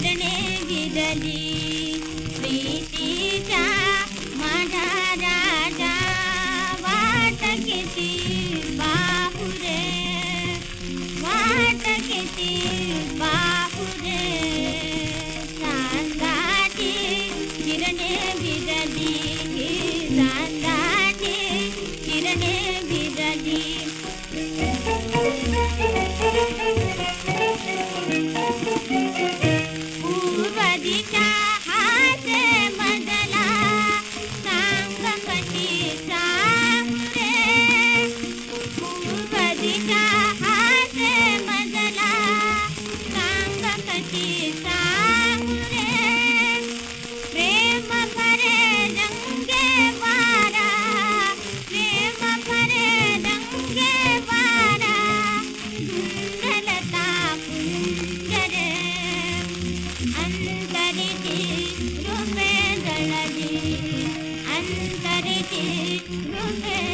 ಗಿರಳೆಗಿರಲಿ ಪ್ರೀತಿಯ ಮನ ರಾಜ ವಾಟಕ್ಕೆ ಬಾಹುರೆ ವಾಟಕ್ಕೆ पूर्व अंतरिची रूपे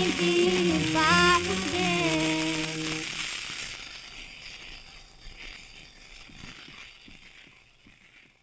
baby.